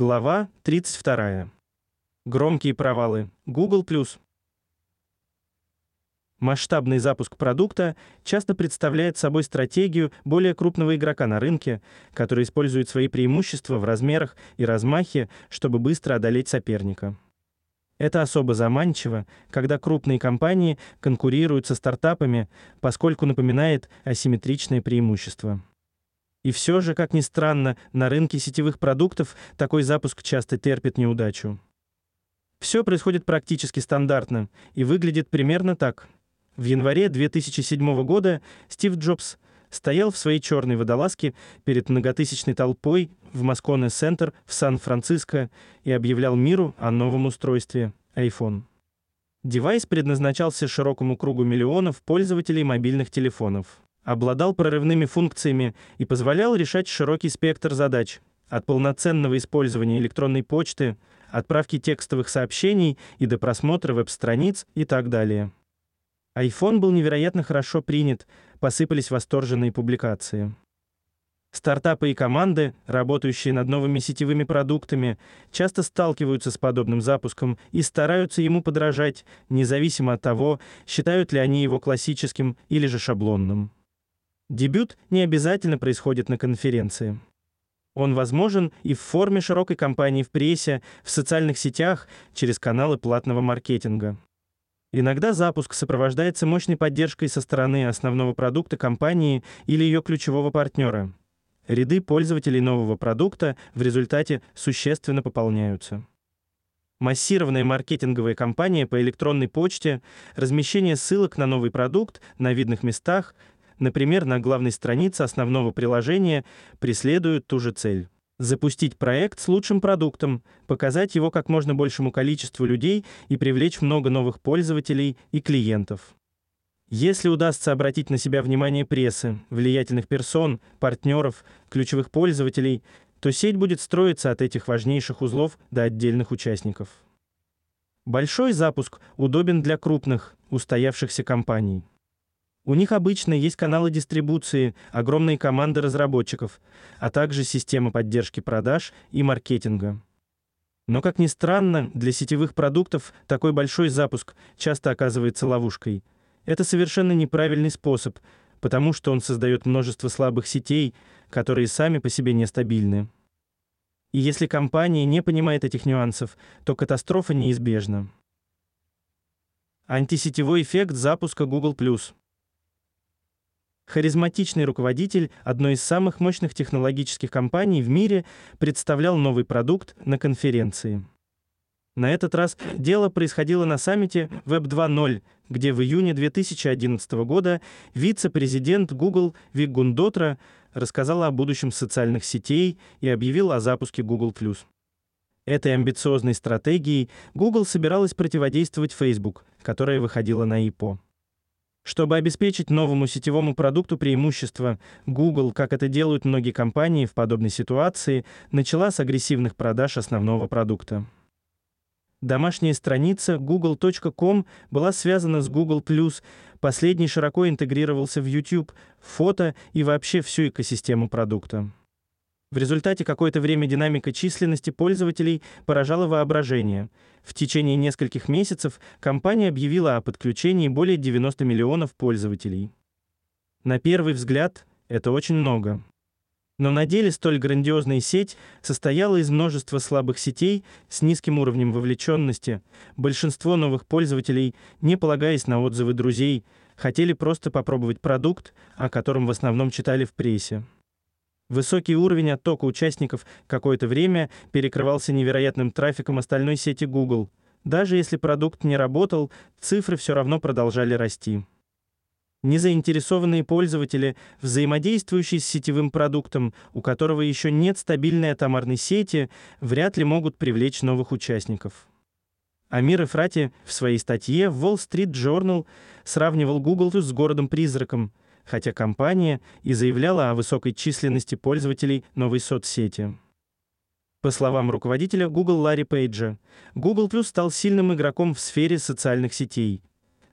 Глава 32. Громкие провалы. Google+. Масштабный запуск продукта часто представляет собой стратегию более крупного игрока на рынке, который использует свои преимущества в размерах и размахе, чтобы быстро одолеть соперника. Это особо заманчиво, когда крупные компании конкурируют со стартапами, поскольку напоминает асимметричное преимущество. И все же, как ни странно, на рынке сетевых продуктов такой запуск часто терпит неудачу. Все происходит практически стандартно и выглядит примерно так. В январе 2007 года Стив Джобс стоял в своей черной водолазке перед многотысячной толпой в Moscone Center в Сан-Франциско и объявлял миру о новом устройстве iPhone. Девайс предназначался широкому кругу миллионов пользователей мобильных телефонов, обладал прорывными функциями и позволял решать широкий спектр задач, от полноценного использования электронной почты, отправки текстовых сообщений и до просмотра веб-страниц и так далее iPhone был невероятно хорошо принят, посыпались восторженные публикации. Стартапы и команды, работающие над новыми сетевыми продуктами, часто сталкиваются с подобным запуском и стараются ему подражать, независимо от того, считают ли они его классическим или же шаблонным. Дебют не обязательно происходит на конференции. Он возможен и в форме широкой кампании в прессе, в социальных сетях, через каналы платного маркетинга. Иногда запуск сопровождается мощной поддержкой со стороны основного продукта компании или ее ключевого партнера. Ряды пользователей нового продукта в результате существенно пополняются. Массированная маркетинговая кампания по электронной почте, размещение ссылок на новый продукт на видных местах, например, на главной странице основного приложения, преследуют ту же цель запустить проект с лучшим продуктом, показать его как можно большему количеству людей и привлечь много новых пользователей и клиентов. Если удастся обратить на себя внимание прессы, влиятельных персон, партнеров, ключевых пользователей, то сеть будет строиться от этих важнейших узлов до отдельных участников. Большой запуск удобен для крупных, устоявшихся компаний. У них обычно есть каналы дистрибуции, огромные команды разработчиков, а также система поддержки продаж и маркетинга. Но как ни странно, для сетевых продуктов такой большой запуск часто оказывается ловушкой. Это совершенно неправильный способ, потому что он создает множество слабых сетей, которые сами по себе нестабильны. И если компания не понимает этих нюансов, то катастрофа неизбежна. Антисетевой эффект запуска Google+. Харизматичный руководитель одной из самых мощных технологических компаний в мире представлял новый продукт на конференции. На этот раз дело происходило на саммите Web 2.0, где в июне 2011 года вице-президент Google Вик Гундотра рассказал о будущем социальных сетей и объявил о запуске Google+. Этой амбициозной стратегией Google собиралась противодействовать Facebook, которая выходила на IPO. Чтобы обеспечить новому сетевому продукту преимущество, Google, как это делают многие компании в подобной ситуации, начала с агрессивных продаж основного продукта. Домашняя страница google.com была связана с Google+, последний широко интегрировался в YouTube, фото и вообще всю экосистему продукта. В результате какое-то время динамика численности пользователей поражала воображение. В течение нескольких месяцев компания объявила о подключении более 90 миллионов пользователей. На первый взгляд, это очень много. Но на деле столь грандиозная сеть состояла из множества слабых сетей с низким уровнем вовлеченности. Большинство новых пользователей, не полагаясь на отзывы друзей, хотели просто попробовать продукт, о котором в основном читали в прессе. Высокий уровень оттока участников какое-то время перекрывался невероятным трафиком остальной сети Google. Даже если продукт не работал, цифры все равно продолжали расти. Незаинтересованные пользователи, взаимодействующие с сетевым продуктом, у которого еще нет стабильной атомарной сети, вряд ли могут привлечь новых участников. Амир Эфрати в своей статье в Wall Street Journal сравнивал Google с городом-призраком – хотя компания и заявляла о высокой численности пользователей новой соцсети. По словам руководителя Google Ларри Пейджа, Google Plus стал сильным игроком в сфере социальных сетей.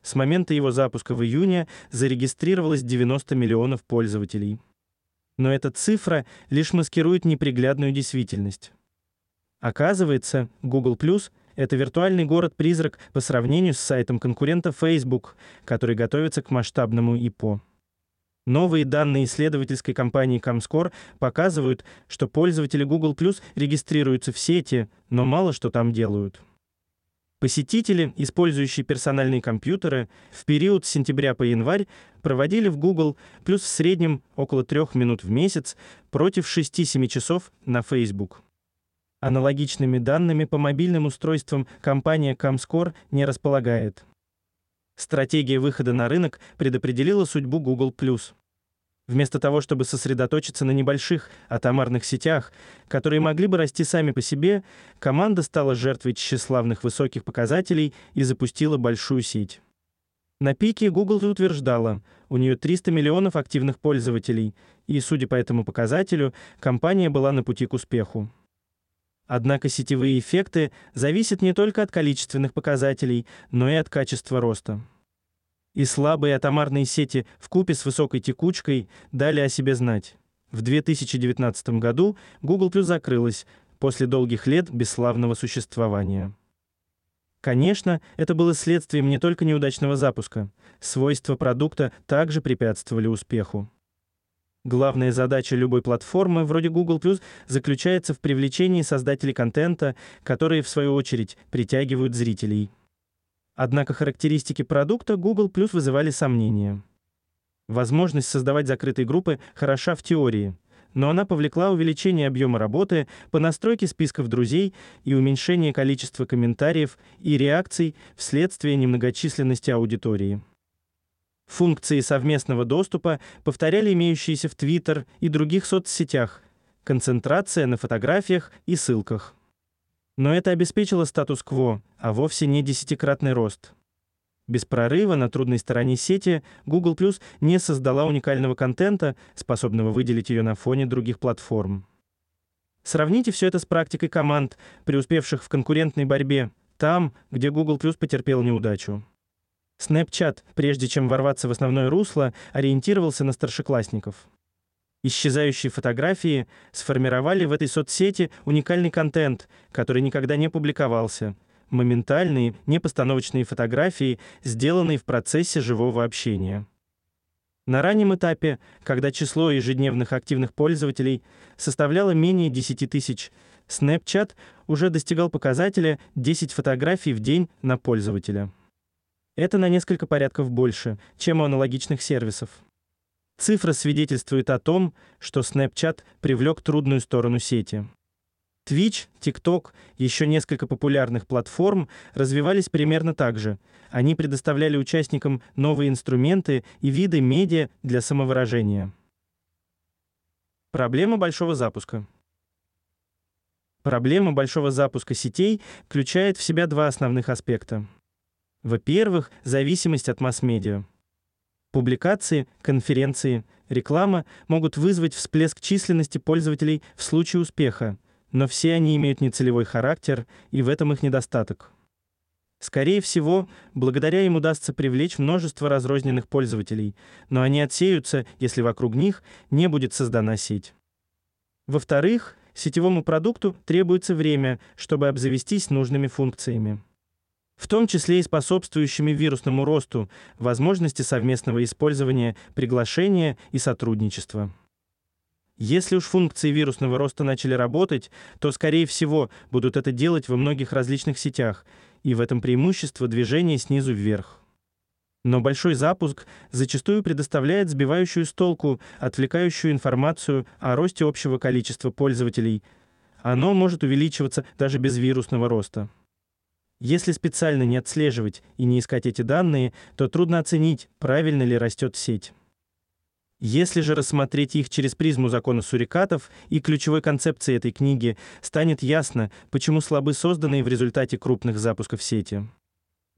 С момента его запуска в июне зарегистрировалось 90 миллионов пользователей. Но эта цифра лишь маскирует неприглядную действительность. Оказывается, Google Plus – это виртуальный город-призрак по сравнению с сайтом конкурента Facebook, который готовится к масштабному ИПО. Новые данные исследовательской компании Comscore показывают, что пользователи Google Plus регистрируются в сети, но мало что там делают. Посетители, использующие персональные компьютеры, в период с сентября по январь проводили в Google Plus в среднем около трех минут в месяц против 6-7 часов на Facebook. Аналогичными данными по мобильным устройствам компания Comscore не располагает. Стратегия выхода на рынок предопределила судьбу Google+. Вместо того, чтобы сосредоточиться на небольших атомарных сетях, которые могли бы расти сами по себе, команда стала жертвой тщеславных высоких показателей и запустила большую сеть. На пике Google утверждала, у нее 300 миллионов активных пользователей, и, судя по этому показателю, компания была на пути к успеху. Однако сетевые эффекты зависят не только от количественных показателей, но и от качества роста. И слабые атомарные сети в купе с высокой текучкой дали о себе знать. В 2019 году Google Plus закрылась после долгих лет бесславного существования. Конечно, это было следствием не только неудачного запуска. Свойства продукта также препятствовали успеху. Главная задача любой платформы, вроде Google+, заключается в привлечении создателей контента, которые, в свою очередь, притягивают зрителей. Однако характеристики продукта Google Plus вызывали сомнения. Возможность создавать закрытые группы хороша в теории, но она повлекла увеличение объема работы по настройке списков друзей и уменьшение количества комментариев и реакций вследствие немногочисленности аудитории. Функции совместного доступа повторяли имеющиеся в Twitter и других соцсетях, концентрация на фотографиях и ссылках. Но это обеспечило статус-кво, а вовсе не десятикратный рост. Без прорыва на трудной стороне сети Google Plus не создала уникального контента, способного выделить ее на фоне других платформ. Сравните все это с практикой команд, преуспевших в конкурентной борьбе, там, где Google Plus потерпел неудачу. Snapchat, прежде чем ворваться в основное русло, ориентировался на старшеклассников. Исчезающие фотографии сформировали в этой соцсети уникальный контент, который никогда не публиковался. Моментальные, непостановочные фотографии, сделанные в процессе живого общения. На раннем этапе, когда число ежедневных активных пользователей составляло менее 10 тысяч, Snapchat уже достигал показателя 10 фотографий в день на пользователя. Это на несколько порядков больше, чем у аналогичных сервисов. Цифра свидетельствует о том, что Snapchat привлек трудную сторону сети. Twitch, TikTok, еще несколько популярных платформ развивались примерно так же. Они предоставляли участникам новые инструменты и виды медиа для самовыражения. Проблема большого запуска. Проблема большого запуска сетей включает в себя два основных аспекта. Во-первых, зависимость от масс-медиа. Публикации, конференции, реклама могут вызвать всплеск численности пользователей в случае успеха, но все они имеют нецелевой характер, и в этом их недостаток. Скорее всего, благодаря им удастся привлечь множество разрозненных пользователей, но они отсеются, если вокруг них не будет создана сеть. Во-вторых, сетевому продукту требуется время, чтобы обзавестись нужными функциями в том числе и способствующими вирусному росту, возможности совместного использования, приглашения и сотрудничества. Если уж функции вирусного роста начали работать, то, скорее всего, будут это делать во многих различных сетях, и в этом преимущество движения снизу вверх. Но большой запуск зачастую предоставляет сбивающую с толку, отвлекающую информацию о росте общего количества пользователей. Оно может увеличиваться даже без вирусного роста. Если специально не отслеживать и не искать эти данные, то трудно оценить, правильно ли растет сеть. Если же рассмотреть их через призму закона сурикатов и ключевой концепции этой книги, станет ясно, почему слабы созданные в результате крупных запусков сети.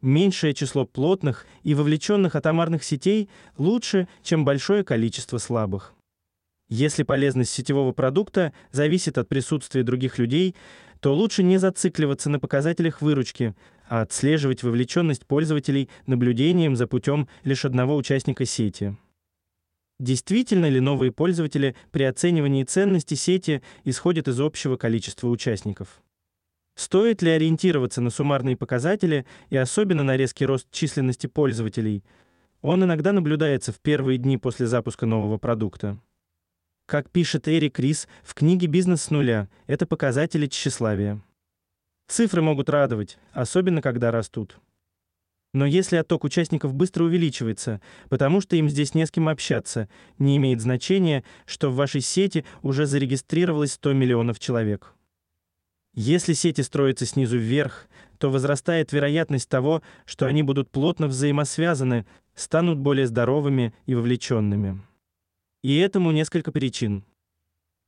Меньшее число плотных и вовлеченных атомарных сетей лучше, чем большое количество слабых. Если полезность сетевого продукта зависит от присутствия других людей, то лучше не зацикливаться на показателях выручки, а отслеживать вовлеченность пользователей наблюдением за путем лишь одного участника сети. Действительно ли новые пользователи при оценивании ценности сети исходят из общего количества участников? Стоит ли ориентироваться на суммарные показатели и особенно на резкий рост численности пользователей? Он иногда наблюдается в первые дни после запуска нового продукта. Как пишет Эрик Рис в книге «Бизнес с нуля», это показатели тщеславия. Цифры могут радовать, особенно когда растут. Но если отток участников быстро увеличивается, потому что им здесь не с кем общаться, не имеет значения, что в вашей сети уже зарегистрировалось 100 миллионов человек. Если сети строятся снизу вверх, то возрастает вероятность того, что они будут плотно взаимосвязаны, станут более здоровыми и вовлеченными. И этому несколько причин.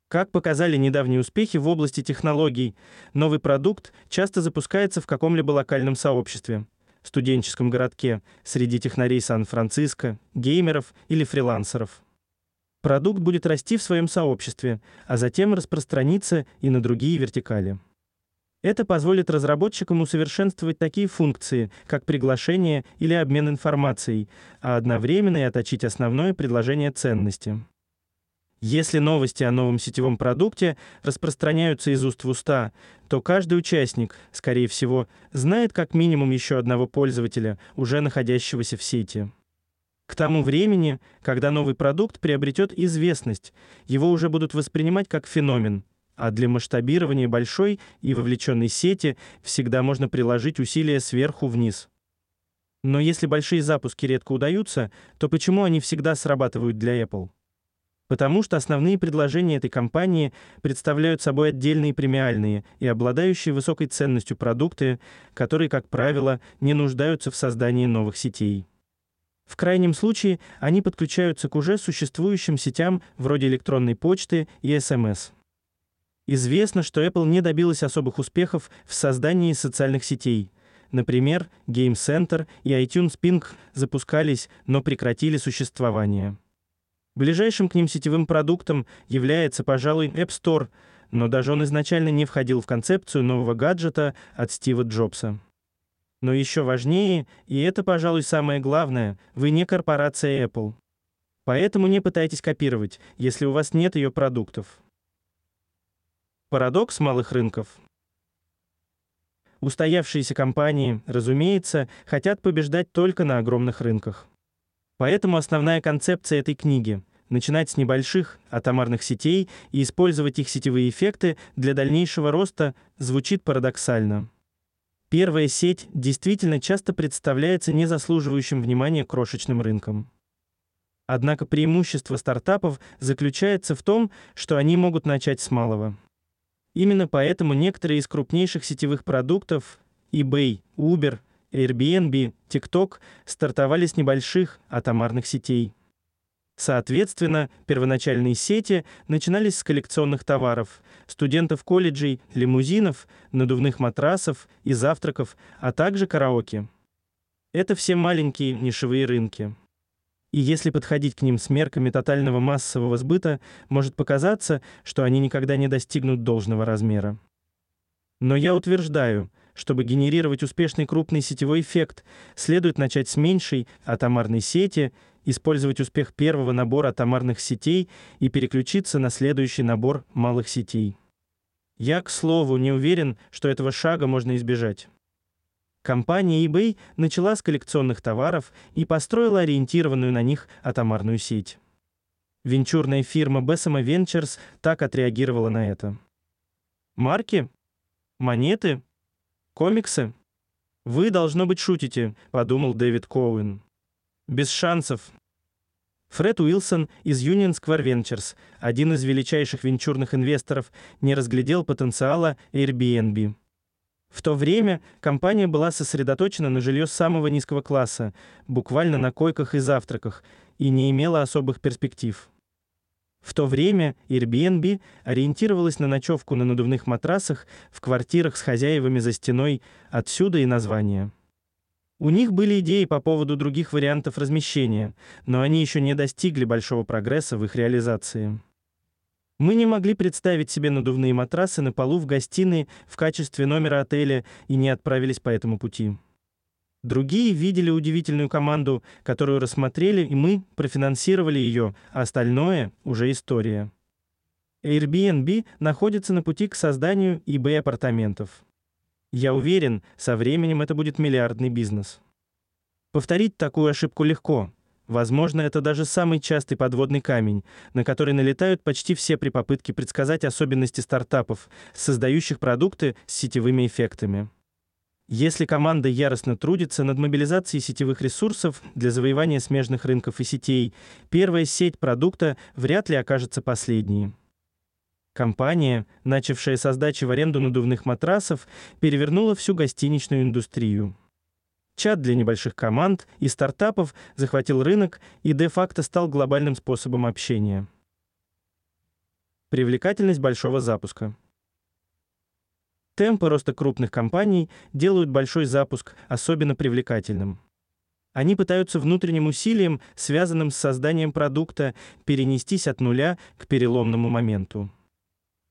Как показали недавние успехи в области технологий, новый продукт часто запускается в каком-либо локальном сообществе, студенческом городке, среди технарей Сан-Франциско, геймеров или фрилансеров. Продукт будет расти в своем сообществе, а затем распространиться и на другие вертикали. Это позволит разработчикам усовершенствовать такие функции, как приглашение или обмен информацией, а одновременно и отточить основное предложение ценности. Если новости о новом сетевом продукте распространяются из уст в уста, то каждый участник, скорее всего, знает как минимум еще одного пользователя, уже находящегося в сети. К тому времени, когда новый продукт приобретет известность, его уже будут воспринимать как феномен, а для масштабирования большой и вовлеченной сети всегда можно приложить усилия сверху вниз. Но если большие запуски редко удаются, то почему они всегда срабатывают для Apple? Потому что основные предложения этой компании представляют собой отдельные премиальные и обладающие высокой ценностью продукты, которые, как правило, не нуждаются в создании новых сетей. В крайнем случае, они подключаются к уже существующим сетям вроде электронной почты и СМС. Известно, что Apple не добилась особых успехов в создании социальных сетей. Например, Game Center и iTunes Ping запускались, но прекратили существование. Ближайшим к ним сетевым продуктом является, пожалуй, App Store, но даже он изначально не входил в концепцию нового гаджета от Стива Джобса. Но еще важнее, и это, пожалуй, самое главное, вы не корпорация Apple. Поэтому не пытайтесь копировать, если у вас нет ее продуктов. Парадокс малых рынков. Устоявшиеся компании, разумеется, хотят побеждать только на огромных рынках. Поэтому основная концепция этой книги начинать с небольших атомарных сетей и использовать их сетевые эффекты для дальнейшего роста звучит парадоксально. Первая сеть действительно часто представляется незаслуживающим внимания крошечным рынком. Однако преимущество стартапов заключается в том, что они могут начать с малого. Именно поэтому некоторые из крупнейших сетевых продуктов eBay, Uber, Airbnb, TikTok стартовали с небольших атомарных сетей. Соответственно, первоначальные сети начинались с коллекционных товаров, студентов колледжей, лимузинов, надувных матрасов и завтраков, а также караоке. Это все маленькие нишевые рынки. И если подходить к ним с мерками тотального массового сбыта, может показаться, что они никогда не достигнут должного размера. Но я утверждаю, чтобы генерировать успешный крупный сетевой эффект, следует начать с меньшей атомарной сети, использовать успех первого набора атомарных сетей и переключиться на следующий набор малых сетей. Я, к слову, не уверен, что этого шага можно избежать. Компания eBay начала с коллекционных товаров и построила ориентированную на них атомарную сеть. Венчурная фирма Bessemer Ventures так отреагировала на это. Марки? Монеты? Комиксы? Вы, должно быть, шутите, подумал Дэвид Коуэн. Без шансов. Фред Уилсон из Union Square Ventures, один из величайших венчурных инвесторов, не разглядел потенциала Airbnb. В то время компания была сосредоточена на жилье самого низкого класса, буквально на койках и завтраках, и не имела особых перспектив. В то время Airbnb ориентировалась на ночевку на надувных матрасах в квартирах с хозяевами за стеной, отсюда и название. У них были идеи по поводу других вариантов размещения, но они еще не достигли большого прогресса в их реализации. Мы не могли представить себе надувные матрасы на полу в гостиной в качестве номера отеля и не отправились по этому пути. Другие видели удивительную команду, которую рассмотрели, и мы профинансировали ее, а остальное уже история. Airbnb находится на пути к созданию eBay апартаментов. Я уверен, со временем это будет миллиардный бизнес. Повторить такую ошибку легко. Возможно, это даже самый частый подводный камень, на который налетают почти все при попытке предсказать особенности стартапов, создающих продукты с сетевыми эффектами. Если команда яростно трудится над мобилизацией сетевых ресурсов для завоевания смежных рынков и сетей, первая сеть продукта вряд ли окажется последней. Компания, начавшая с сдачи в аренду надувных матрасов, перевернула всю гостиничную индустрию. Чат для небольших команд и стартапов захватил рынок и де-факто стал глобальным способом общения. Привлекательность большого запуска. Темпы роста крупных компаний делают большой запуск особенно привлекательным. Они пытаются внутренним усилием, связанным с созданием продукта, перенестись от нуля к переломному моменту.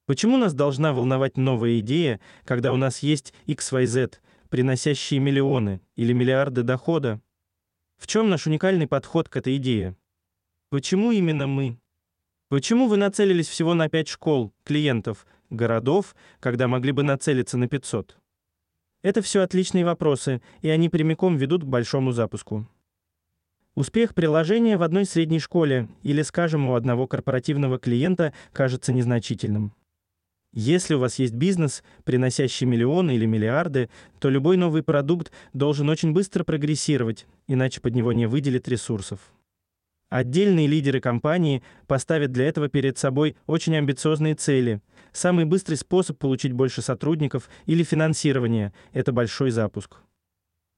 Почему нас должна волновать новая идея, когда у нас есть XYZ, приносящие миллионы или миллиарды дохода? В чем наш уникальный подход к этой идее? Почему именно мы? Почему вы нацелились всего на 5 школ, клиентов, городов, когда могли бы нацелиться на 500? Это все отличные вопросы, и они прямиком ведут к большому запуску. Успех приложения в одной средней школе или, скажем, у одного корпоративного клиента кажется незначительным. Если у вас есть бизнес, приносящий миллионы или миллиарды, то любой новый продукт должен очень быстро прогрессировать, иначе под него не выделит ресурсов. Отдельные лидеры компании поставят для этого перед собой очень амбициозные цели. Самый быстрый способ получить больше сотрудников или финансирования это большой запуск.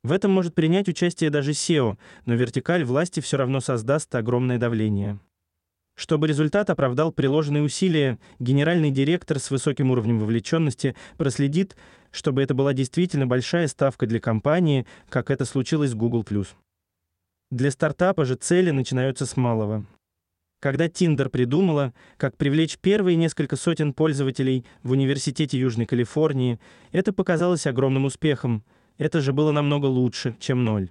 В этом может принять участие даже SEO, но вертикаль власти все равно создаст огромное давление. Чтобы результат оправдал приложенные усилия, генеральный директор с высоким уровнем вовлеченности проследит, чтобы это была действительно большая ставка для компании, как это случилось с Google+. Для стартапа же цели начинаются с малого. Когда Tinder придумала, как привлечь первые несколько сотен пользователей в университете Южной Калифорнии, это показалось огромным успехом. Это же было намного лучше, чем ноль.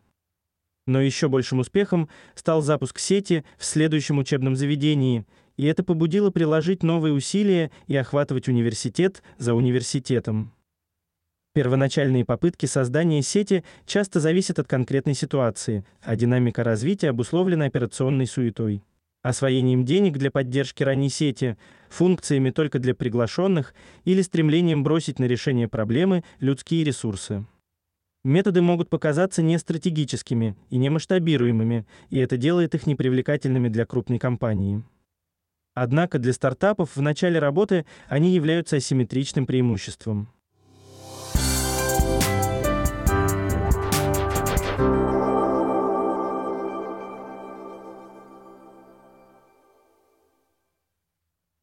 Но еще большим успехом стал запуск сети в следующем учебном заведении, и это побудило приложить новые усилия и охватывать университет за университетом. Первоначальные попытки создания сети часто зависят от конкретной ситуации, а динамика развития обусловлена операционной суетой. Освоением денег для поддержки ранней сети, функциями только для приглашенных или стремлением бросить на решение проблемы людские ресурсы. Методы могут показаться нестратегическими и немасштабируемыми, и это делает их непривлекательными для крупной компании. Однако для стартапов в начале работы они являются асимметричным преимуществом.